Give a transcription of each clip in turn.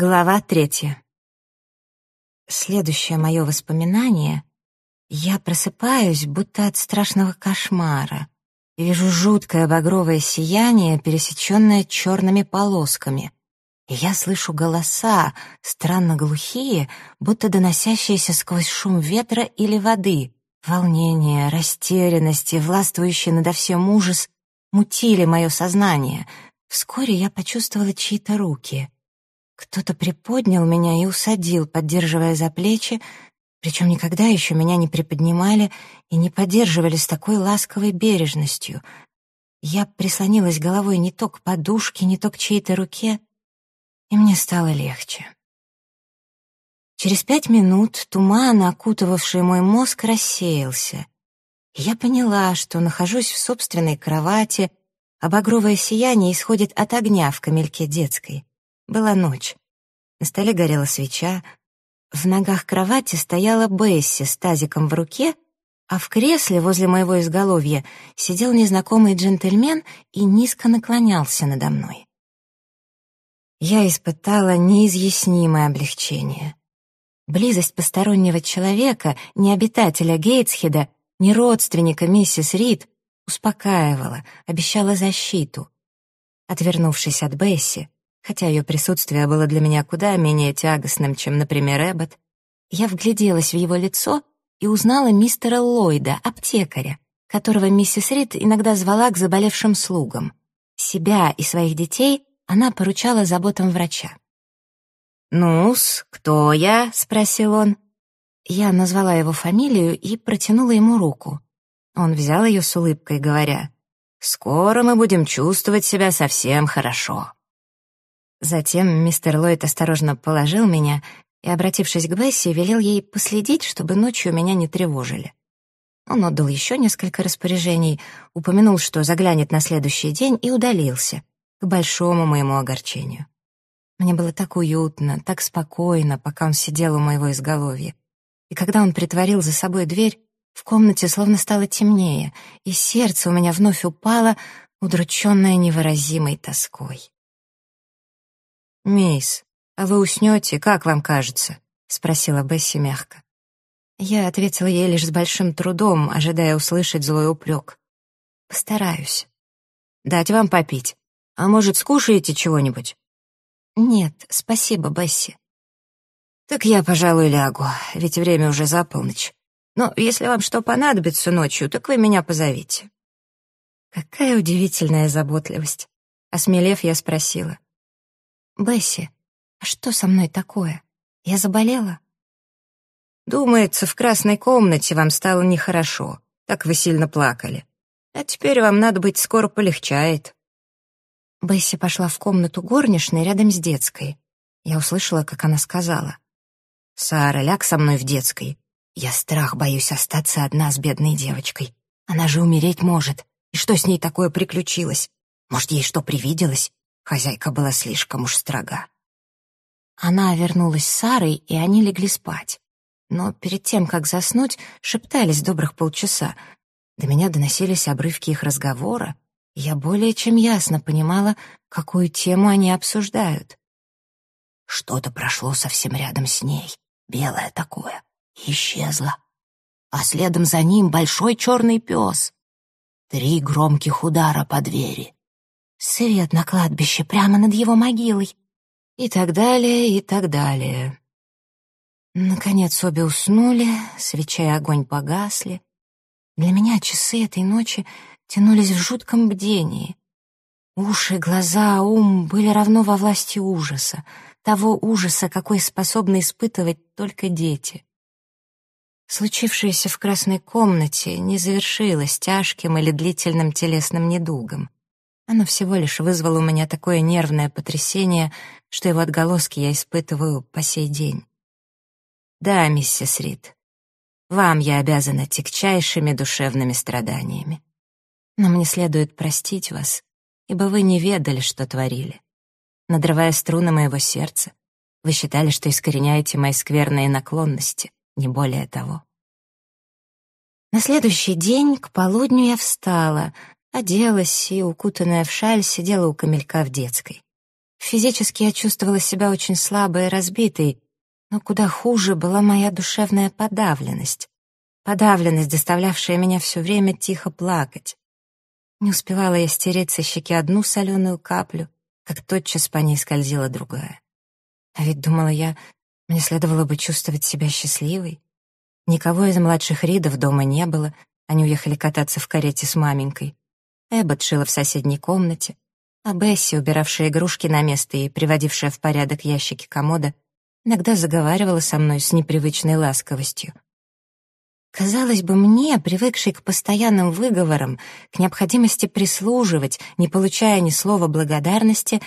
Глава третья. Следующее мое воспоминание. Я просыпаюсь, будто от страшного кошмара. и Вижу жуткое багровое сияние, пересеченное черными полосками. И я слышу голоса, странно глухие, будто доносящиеся сквозь шум ветра или воды. Волнение, растерянность и властвующий надо всем ужас мутили мое сознание. Вскоре я почувствовала чьи-то руки — кто-то приподнял меня и усадил, поддерживая за плечи, причем никогда еще меня не приподнимали и не поддерживали с такой ласковой бережностью. Я прислонилась головой не то к подушке, не то к чьей-то руке, и мне стало легче. Через пять минут туман, окутывавший мой мозг, рассеялся. я поняла, что нахожусь в собственной кровати, а багровое сияние исходит от огня в камельке детской. Была ночь. На столе горела свеча. В ногах кровати стояла Бесси с тазиком в руке, а в кресле возле моего изголовья сидел незнакомый джентльмен и низко наклонялся надо мной. Я испытала неизъяснимое облегчение. Близость постороннего человека, не обитателя Гейтсхеда, не родственника миссис Рид, успокаивала, обещала защиту. Отвернувшись от Бесси, Хотя ее присутствие было для меня куда менее тягостным, чем, например, Эббот, я вгляделась в его лицо и узнала мистера Ллойда, аптекаря, которого миссис Рид иногда звала к заболевшим слугам. Себя и своих детей она поручала заботам врача. «Ну-с, кто я?» — спросил он. Я назвала его фамилию и протянула ему руку. Он взял ее с улыбкой, говоря, «Скоро мы будем чувствовать себя совсем хорошо». Затем мистер Ллойд осторожно положил меня и, обратившись к Бесси, велел ей последить, чтобы ночью меня не тревожили. Он отдал еще несколько распоряжений, упомянул, что заглянет на следующий день и удалился, к большому моему огорчению. Мне было так уютно, так спокойно, пока он сидел у моего изголовья. И когда он притворил за собой дверь, в комнате словно стало темнее, и сердце у меня вновь упало, удрученное невыразимой тоской. «Мисс, а вы уснете, как вам кажется?» — спросила Бесси мягко. Я ответила ей лишь с большим трудом, ожидая услышать злой упрек. «Постараюсь». «Дать вам попить? А может, скушаете чего-нибудь?» «Нет, спасибо, Бесси». «Так я, пожалуй, лягу, ведь время уже за полночь. Но если вам что понадобится ночью, так вы меня позовите». Какая удивительная заботливость. Осмелев, я спросила. «Бесси, а что со мной такое? Я заболела?» «Думается, в красной комнате вам стало нехорошо. Так вы сильно плакали. А теперь вам, надо быть, скоро полегчает». Бесси пошла в комнату горничной рядом с детской. Я услышала, как она сказала. «Сара, ляг со мной в детской. Я страх боюсь остаться одна с бедной девочкой. Она же умереть может. И что с ней такое приключилось? Может, ей что привиделось? Хозяйка была слишком уж строга. Она вернулась с Сарой, и они легли спать. Но перед тем, как заснуть, шептались добрых полчаса. До меня доносились обрывки их разговора, я более чем ясно понимала, какую тему они обсуждают. Что-то прошло совсем рядом с ней, белое такое, исчезло. А следом за ним большой черный пес. Три громких удара по двери. Свет на кладбище прямо над его могилой. И так далее, и так далее. Наконец обе уснули, свеча и огонь погасли. Для меня часы этой ночи тянулись в жутком бдении. Уши, глаза, ум были равно во власти ужаса, того ужаса, какой способны испытывать только дети. Случившееся в красной комнате не завершилось тяжким или длительным телесным недугом. Оно всего лишь вызвало у меня такое нервное потрясение, что его отголоски я испытываю по сей день. Да, миссис Рид, вам я обязана тягчайшими душевными страданиями. Но мне следует простить вас, ибо вы не ведали, что творили. Надрывая струны моего сердца, вы считали, что искореняете мои скверные наклонности, не более того. На следующий день к полудню я встала, Оделась и, укутанная в шаль, сидела у камелька в детской. Физически я чувствовала себя очень слабой и разбитой, но куда хуже была моя душевная подавленность. Подавленность, заставлявшая меня все время тихо плакать. Не успевала я стереть со щеки одну соленую каплю, как тотчас по ней скользила другая. А ведь, думала я, мне следовало бы чувствовать себя счастливой. Никого из младших Ридов дома не было, они уехали кататься в карете с маменькой. Эббот шила в соседней комнате, а Бесси, убиравшая игрушки на место и приводившая в порядок ящики комода, иногда заговаривала со мной с непривычной ласковостью. Казалось бы, мне, привыкшей к постоянным выговорам, к необходимости прислуживать, не получая ни слова благодарности,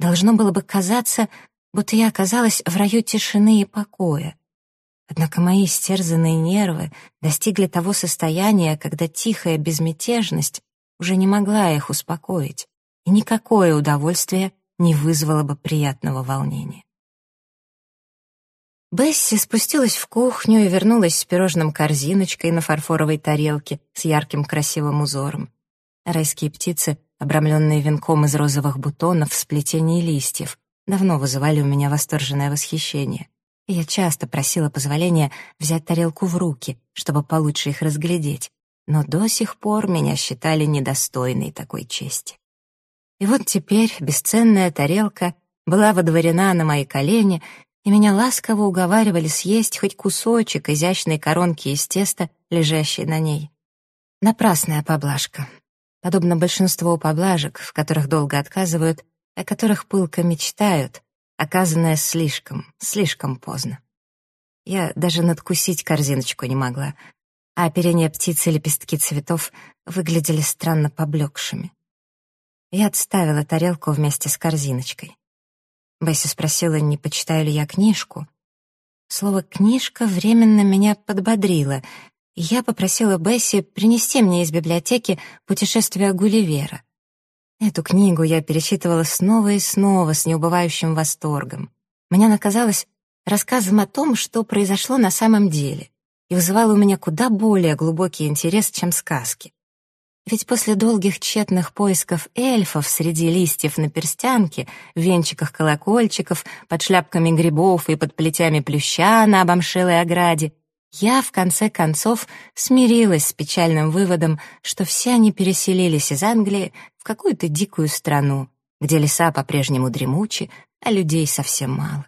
должно было бы казаться, будто я оказалась в раю тишины и покоя. Однако мои стерзанные нервы достигли того состояния, когда тихая безмятежность уже не могла их успокоить, и никакое удовольствие не вызвало бы приятного волнения. Бесси спустилась в кухню и вернулась с пирожным корзиночкой на фарфоровой тарелке с ярким красивым узором. Райские птицы, обрамленные венком из розовых бутонов в сплетении листьев, давно вызывали у меня восторженное восхищение. Я часто просила позволения взять тарелку в руки, чтобы получше их разглядеть, но до сих пор меня считали недостойной такой чести. И вот теперь бесценная тарелка была водворена на мои колени и меня ласково уговаривали съесть хоть кусочек изящной коронки из теста, лежащей на ней. Напрасная поблажка. Подобно большинству поблажек, в которых долго отказывают, о которых пылко мечтают, оказанная слишком, слишком поздно. Я даже надкусить корзиночку не могла, а оперение птицы и лепестки цветов выглядели странно поблекшими. Я отставила тарелку вместе с корзиночкой. Бесси спросила, не почитаю ли я книжку. Слово «книжка» временно меня подбодрило, я попросила Бесси принести мне из библиотеки «Путешествие Гулливера». Эту книгу я перечитывала снова и снова с неубывающим восторгом. Мне она казалась рассказом о том, что произошло на самом деле, и вызывала у меня куда более глубокий интерес, чем сказки. Ведь после долгих тщетных поисков эльфов среди листьев на перстянке, в венчиках колокольчиков, под шляпками грибов и под плетями плюща на обомшелой ограде, я, в конце концов, смирилась с печальным выводом, что все они переселились из Англии в какую-то дикую страну, где леса по-прежнему дремучи, а людей совсем мало.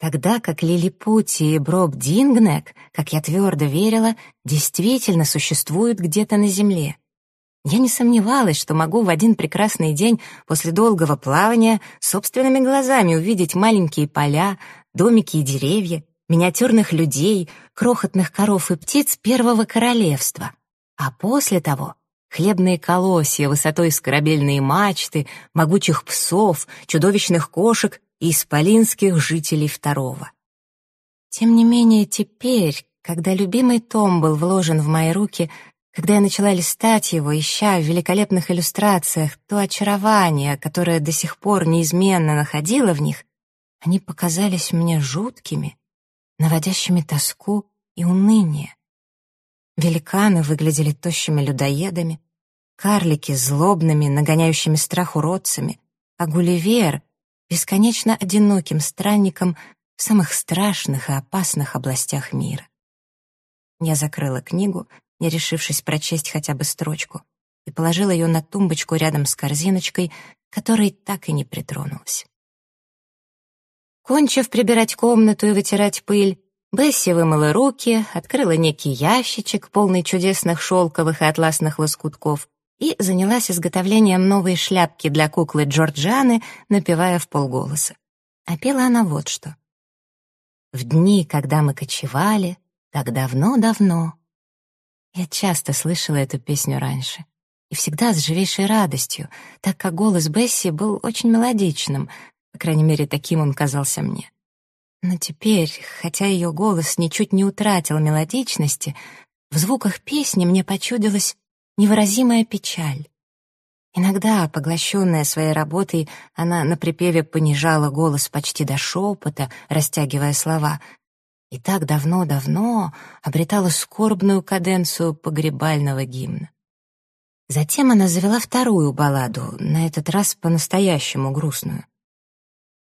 Тогда как Лилипути и Броб Дингнек, как я твердо верила, действительно существуют где-то на земле. Я не сомневалась, что могу в один прекрасный день после долгого плавания собственными глазами увидеть маленькие поля, домики и деревья, миниатюрных людей, крохотных коров и птиц Первого Королевства. А после того хлебные колосья высотой с корабельные мачты, могучих псов, чудовищных кошек исполинских жителей второго. Тем не менее, теперь, когда любимый том был вложен в мои руки, когда я начала листать его, ища в великолепных иллюстрациях то очарование, которое до сих пор неизменно находило в них, они показались мне жуткими, наводящими тоску и уныние. Великаны выглядели тощими людоедами, карлики — злобными, нагоняющими страх уродцами, а Гулливер бесконечно одиноким странником в самых страшных и опасных областях мира. Я закрыла книгу, не решившись прочесть хотя бы строчку, и положила ее на тумбочку рядом с корзиночкой, которой так и не притронулась. Кончив прибирать комнату и вытирать пыль, Бесси вымыла руки, открыла некий ящичек, полный чудесных шелковых и атласных лоскутков, и занялась изготовлением новой шляпки для куклы Джорджаны, напевая в полголоса. А пела она вот что. «В дни, когда мы кочевали, так давно-давно». Я часто слышала эту песню раньше, и всегда с живейшей радостью, так как голос Бесси был очень мелодичным, по крайней мере, таким он казался мне. Но теперь, хотя ее голос ничуть не утратил мелодичности, в звуках песни мне почудилось невыразимая печаль. Иногда, поглощенная своей работой, она на припеве понижала голос почти до шепота, растягивая слова, и так давно-давно обретала скорбную каденцию погребального гимна. Затем она завела вторую балладу, на этот раз по-настоящему грустную.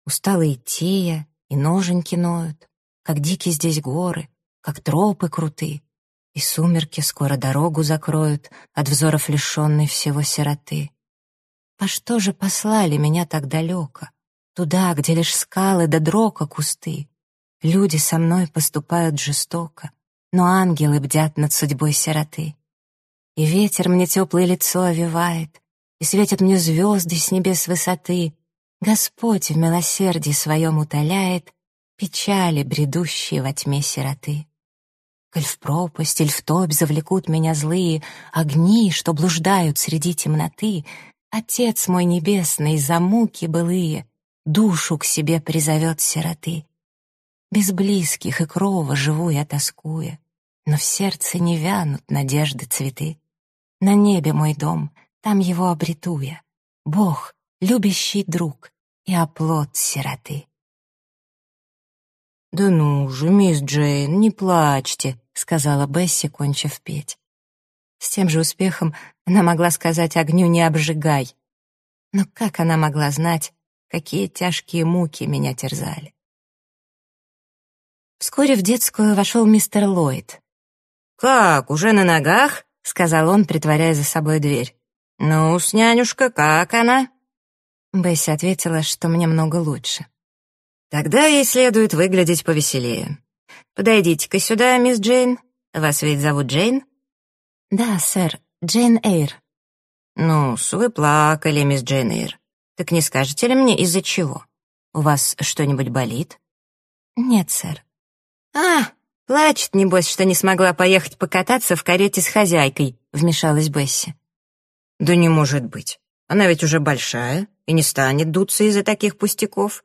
Устала идти я, и ноженьки ноют, как дикие здесь горы, как тропы круты, и сумерки скоро дорогу закроют от взоров лишенной всего сироты. По что же послали меня так далеко, туда, где лишь скалы да дрока кусты? Люди со мной поступают жестоко, но ангелы бдят над судьбой сироты. И ветер мне теплое лицо овивает, и светят мне звезды с небес высоты. Господь в милосердии своем утоляет печали, бредущие во тьме сироты. Коль в пропасть или в топь завлекут меня злые огни, что блуждают среди темноты, Отец мой небесный за муки былые душу к себе призовет сироты. Без близких и крова живу я тоскуя, но в сердце не вянут надежды цветы. На небе мой дом, там его обрету я, Бог, любящий друг и оплот сироты. «Да ну же, мисс Джейн, не плачьте», — сказала Бесси, кончив петь. С тем же успехом она могла сказать огню «не обжигай». Но как она могла знать, какие тяжкие муки меня терзали? Вскоре в детскую вошел мистер Ллойд. «Как, уже на ногах?» — сказал он, притворяя за собой дверь. «Ну, с нянюшка, как она?» Бесси ответила, что мне много лучше. Тогда ей следует выглядеть повеселее. Подойдите-ка сюда, мисс Джейн. Вас ведь зовут Джейн? Да, сэр, Джейн Эйр. ну вы плакали, мисс Джейн Эйр. Так не скажете ли мне, из-за чего? У вас что-нибудь болит? Нет, сэр. А, плачет, небось, что не смогла поехать покататься в карете с хозяйкой, вмешалась Бесси. Да не может быть. Она ведь уже большая и не станет дуться из-за таких пустяков.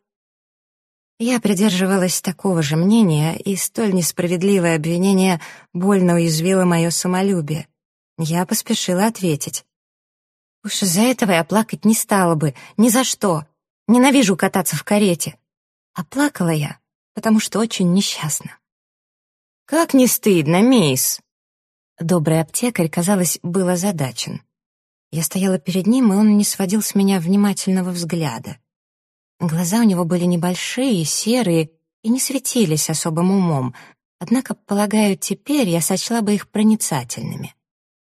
Я придерживалась такого же мнения, и столь несправедливое обвинение больно уязвило мое самолюбие. Я поспешила ответить. «Уж из-за этого я плакать не стала бы, ни за что. Ненавижу кататься в карете». А плакала я, потому что очень несчастна. «Как не стыдно, мисс!» Добрый аптекарь, казалось, был озадачен. Я стояла перед ним, и он не сводил с меня внимательного взгляда. Глаза у него были небольшие, серые и не светились особым умом, однако, полагаю, теперь я сочла бы их проницательными.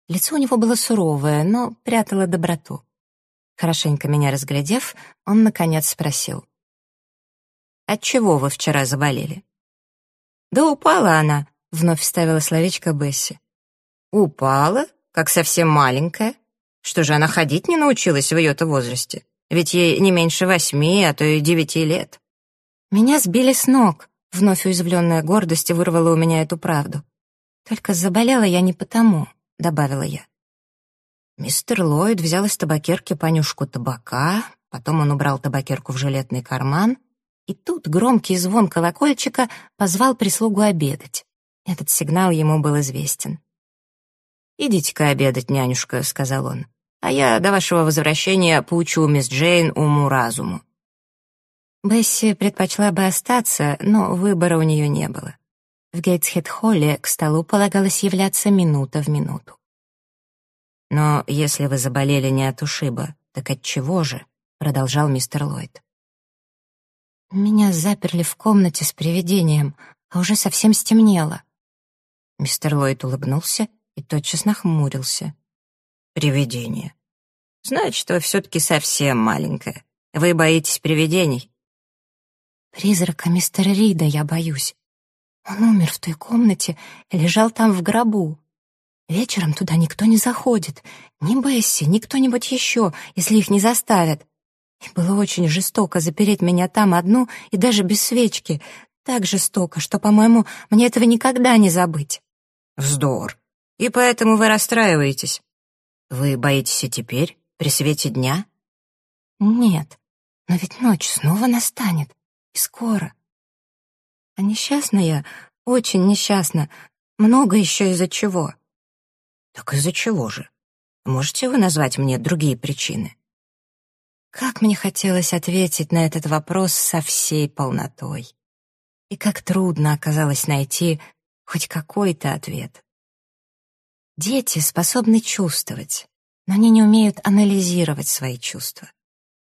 Лицо у него было суровое, но прятало доброту. Хорошенько меня разглядев, он, наконец, спросил. «Отчего вы вчера заболели?» «Да упала она», — вновь вставила словечко Бесси. «Упала? Как совсем маленькая? Что же, она ходить не научилась в ее-то возрасте?» Ведь ей не меньше восьми, а то и девяти лет. Меня сбили с ног. Вновь уязвленная гордость вырвала у меня эту правду. Только заболела я не потому, добавила я. Мистер Ллойд взял из табакерки понюшку табака, потом он убрал табакерку в жилетный карман, и тут громкий звон колокольчика позвал прислугу обедать. Этот сигнал ему был известен. «Идите-ка обедать, нянюшка», — сказал он а я до вашего возвращения поучу мисс Джейн уму-разуму». Бесси предпочла бы остаться, но выбора у нее не было. В Гейтсхед-холле к столу полагалось являться минута в минуту. «Но если вы заболели не от ушиба, так от чего же?» — продолжал мистер Ллойд. «Меня заперли в комнате с привидением, а уже совсем стемнело». Мистер Ллойд улыбнулся и тотчас нахмурился. Привидение. Значит, вы все-таки совсем маленькая. Вы боитесь привидений? Призрака мистера Рида я боюсь. Он умер в той комнате и лежал там в гробу. Вечером туда никто не заходит. Ни Бесси, ни кто-нибудь еще, если их не заставят. И было очень жестоко запереть меня там одну и даже без свечки. Так жестоко, что, по-моему, мне этого никогда не забыть. Вздор. И поэтому вы расстраиваетесь. Вы боитесь и теперь, при свете дня? Нет, но ведь ночь снова настанет, и скоро. А несчастная, очень несчастна, много еще из-за чего. Так из-за чего же? Можете вы назвать мне другие причины? Как мне хотелось ответить на этот вопрос со всей полнотой. И как трудно оказалось найти хоть какой-то ответ. Дети способны чувствовать, но они не умеют анализировать свои чувства.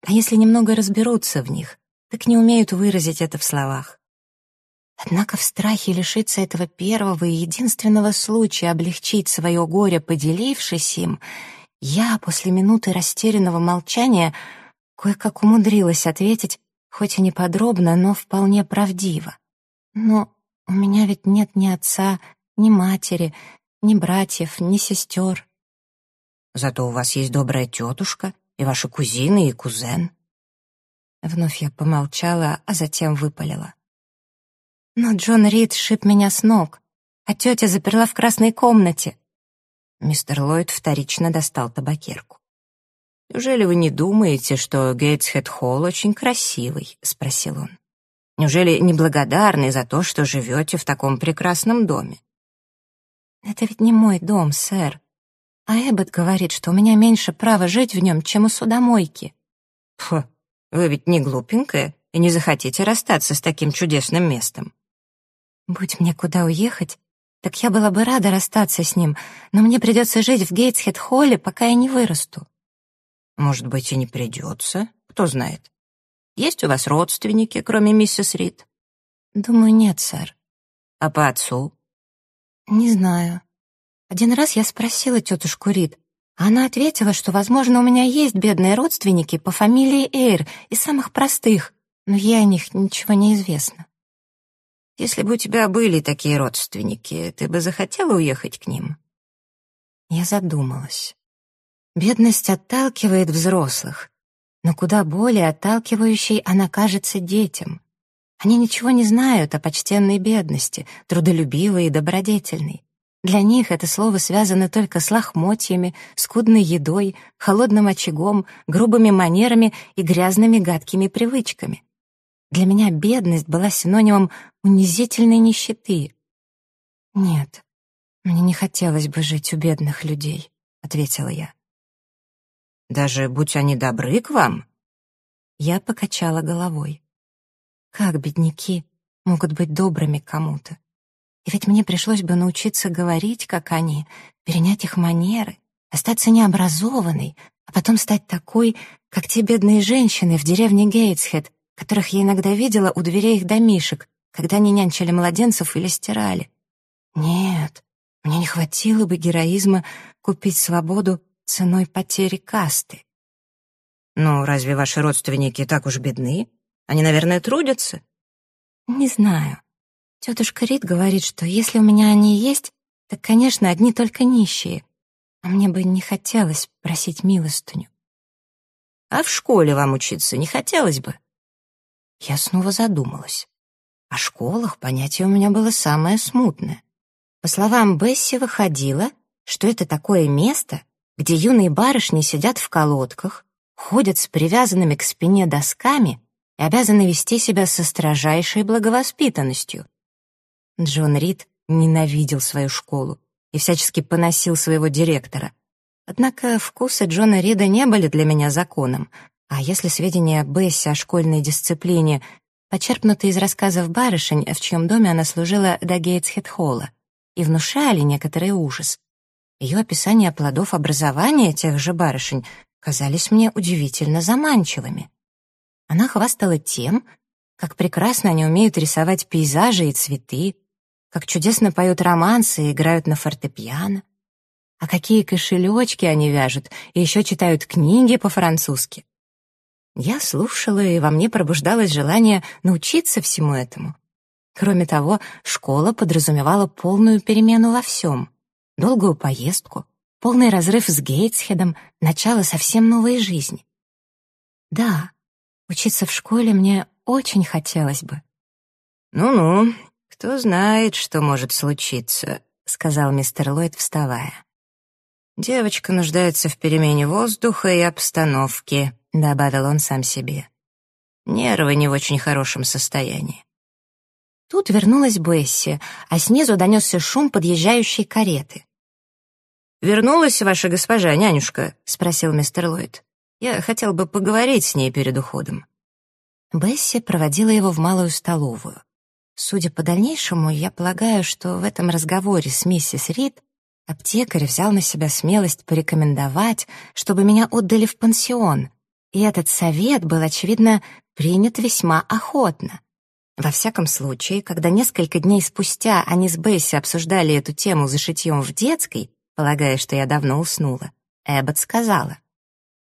А если немного разберутся в них, так не умеют выразить это в словах. Однако в страхе лишиться этого первого и единственного случая облегчить свое горе, поделившись им, я после минуты растерянного молчания кое-как умудрилась ответить, хоть и не подробно, но вполне правдиво. Но у меня ведь нет ни отца, ни матери, ни братьев, ни сестер. Зато у вас есть добрая тетушка и ваши кузины и кузен. Вновь я помолчала, а затем выпалила. Но Джон Рид шип меня с ног, а тетя заперла в красной комнате. Мистер Ллойд вторично достал табакерку. «Неужели вы не думаете, что Гейтсхед-Холл очень красивый?» — спросил он. «Неужели не благодарны за то, что живете в таком прекрасном доме?» «Это ведь не мой дом, сэр. А Эббот говорит, что у меня меньше права жить в нем, чем у судомойки». «Фу, вы ведь не глупенькая и не захотите расстаться с таким чудесным местом». «Будь мне куда уехать, так я была бы рада расстаться с ним, но мне придется жить в Гейтсхед-холле, пока я не вырасту». «Может быть, и не придется, кто знает. Есть у вас родственники, кроме миссис Рид?» «Думаю, нет, сэр». «А по отцу?» «Не знаю. Один раз я спросила тетушку Рид, она ответила, что, возможно, у меня есть бедные родственники по фамилии Эйр, из самых простых, но ей о них ничего не известно. Если бы у тебя были такие родственники, ты бы захотела уехать к ним? Я задумалась. Бедность отталкивает взрослых, но куда более отталкивающей она кажется детям. Они ничего не знают о почтенной бедности, трудолюбивой и добродетельной. Для них это слово связано только с лохмотьями, скудной едой, холодным очагом, грубыми манерами и грязными гадкими привычками. Для меня бедность была синонимом унизительной нищеты. «Нет, мне не хотелось бы жить у бедных людей», — ответила я. «Даже будь они добры к вам?» Я покачала головой. «Как бедняки могут быть добрыми кому-то? И ведь мне пришлось бы научиться говорить, как они, перенять их манеры, остаться необразованной, а потом стать такой, как те бедные женщины в деревне Гейтсхед, которых я иногда видела у дверей их домишек, когда они нянчили младенцев или стирали. Нет, мне не хватило бы героизма купить свободу ценой потери касты. «Ну, разве ваши родственники так уж бедны? Они, наверное, трудятся?» «Не знаю. Тетушка Рид говорит, что если у меня они есть, так, конечно, одни только нищие. А мне бы не хотелось просить милостыню». «А в школе вам учиться не хотелось бы?» Я снова задумалась. О школах понятие у меня было самое смутное. По словам Бесси, выходило, что это такое место, где юные барышни сидят в колодках, ходят с привязанными к спине досками и обязаны вести себя со строжайшей благовоспитанностью. Джон Рид ненавидел свою школу и всячески поносил своего директора. Однако вкусы Джона Рида не были для меня законом, а если сведения Бесси о школьной дисциплине почерпнуты из рассказов барышень, в чьем доме она служила до Гейтсхед-холла, и внушали некоторый ужас, ее описания плодов образования тех же барышень казались мне удивительно заманчивыми. Она хвастала тем, как прекрасно они умеют рисовать пейзажи и цветы, как чудесно поют романсы и играют на фортепиано, а какие кошелечки они вяжут и еще читают книги по-французски. Я слушала, и во мне пробуждалось желание научиться всему этому. Кроме того, школа подразумевала полную перемену во всем. Долгую поездку, полный разрыв с Гейтсхедом, начало совсем новой жизни. Да, учиться в школе мне очень хотелось бы. «Ну-ну, кто знает, что может случиться», — сказал мистер Ллойд, вставая. «Девочка нуждается в перемене воздуха и обстановки», — добавил он сам себе. «Нервы не в очень хорошем состоянии». Тут вернулась Бесси, а снизу донесся шум подъезжающей кареты. «Вернулась ваша госпожа, нянюшка?» — спросил мистер Ллойд. «Я хотел бы поговорить с ней перед уходом». Бесси проводила его в малую столовую. Судя по дальнейшему, я полагаю, что в этом разговоре с миссис Рид аптекарь взял на себя смелость порекомендовать, чтобы меня отдали в пансион, и этот совет был, очевидно, принят весьма охотно. Во всяком случае, когда несколько дней спустя они с Бесси обсуждали эту тему за шитьем в детской, полагая, что я давно уснула, Эббот сказала,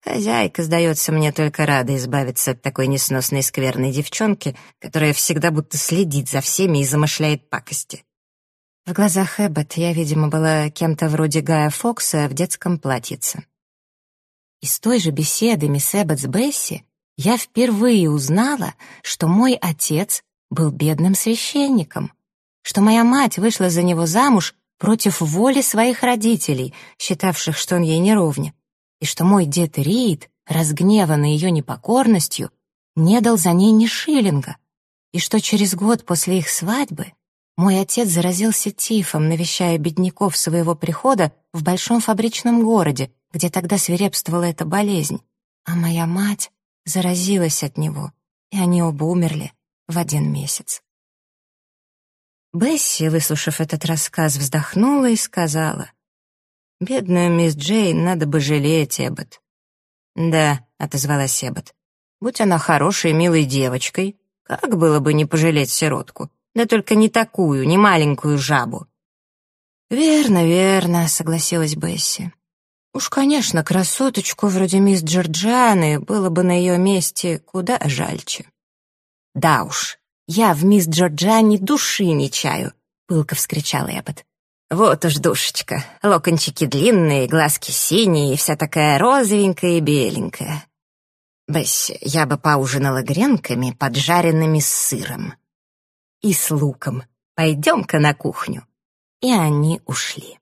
«Хозяйка, сдается мне, только рада избавиться от такой несносной скверной девчонки, которая всегда будто следит за всеми и замышляет пакости». В глазах Эббот я, видимо, была кем-то вроде Гая Фокса в детском платьице. Из той же беседы мисс Эббот с Бесси я впервые узнала, что мой отец был бедным священником, что моя мать вышла за него замуж против воли своих родителей, считавших, что он ей не ровня, и что мой дед Рид, разгневанный ее непокорностью, не дал за ней ни шиллинга, и что через год после их свадьбы мой отец заразился тифом, навещая бедняков своего прихода в большом фабричном городе, где тогда свирепствовала эта болезнь, а моя мать заразилась от него, и они оба умерли в один месяц. Бесси, выслушав этот рассказ, вздохнула и сказала, «Бедную мисс Джейн надо бы жалеть, Эббот». «Да», — отозвалась Эббот, «будь она хорошей, милой девочкой, как было бы не пожалеть сиротку, да только не такую, не маленькую жабу». «Верно, верно», — согласилась Бесси. «Уж, конечно, красоточку вроде мисс Джорджианы было бы на ее месте куда жальче». «Да уж, я в мисс Джорджани души не чаю», — пылко вскричал Эббот. «Вот уж душечка, локончики длинные, глазки синие, вся такая розовенькая и беленькая. Бесси, я бы поужинала гренками, поджаренными с сыром. И с луком. Пойдем-ка на кухню». И они ушли.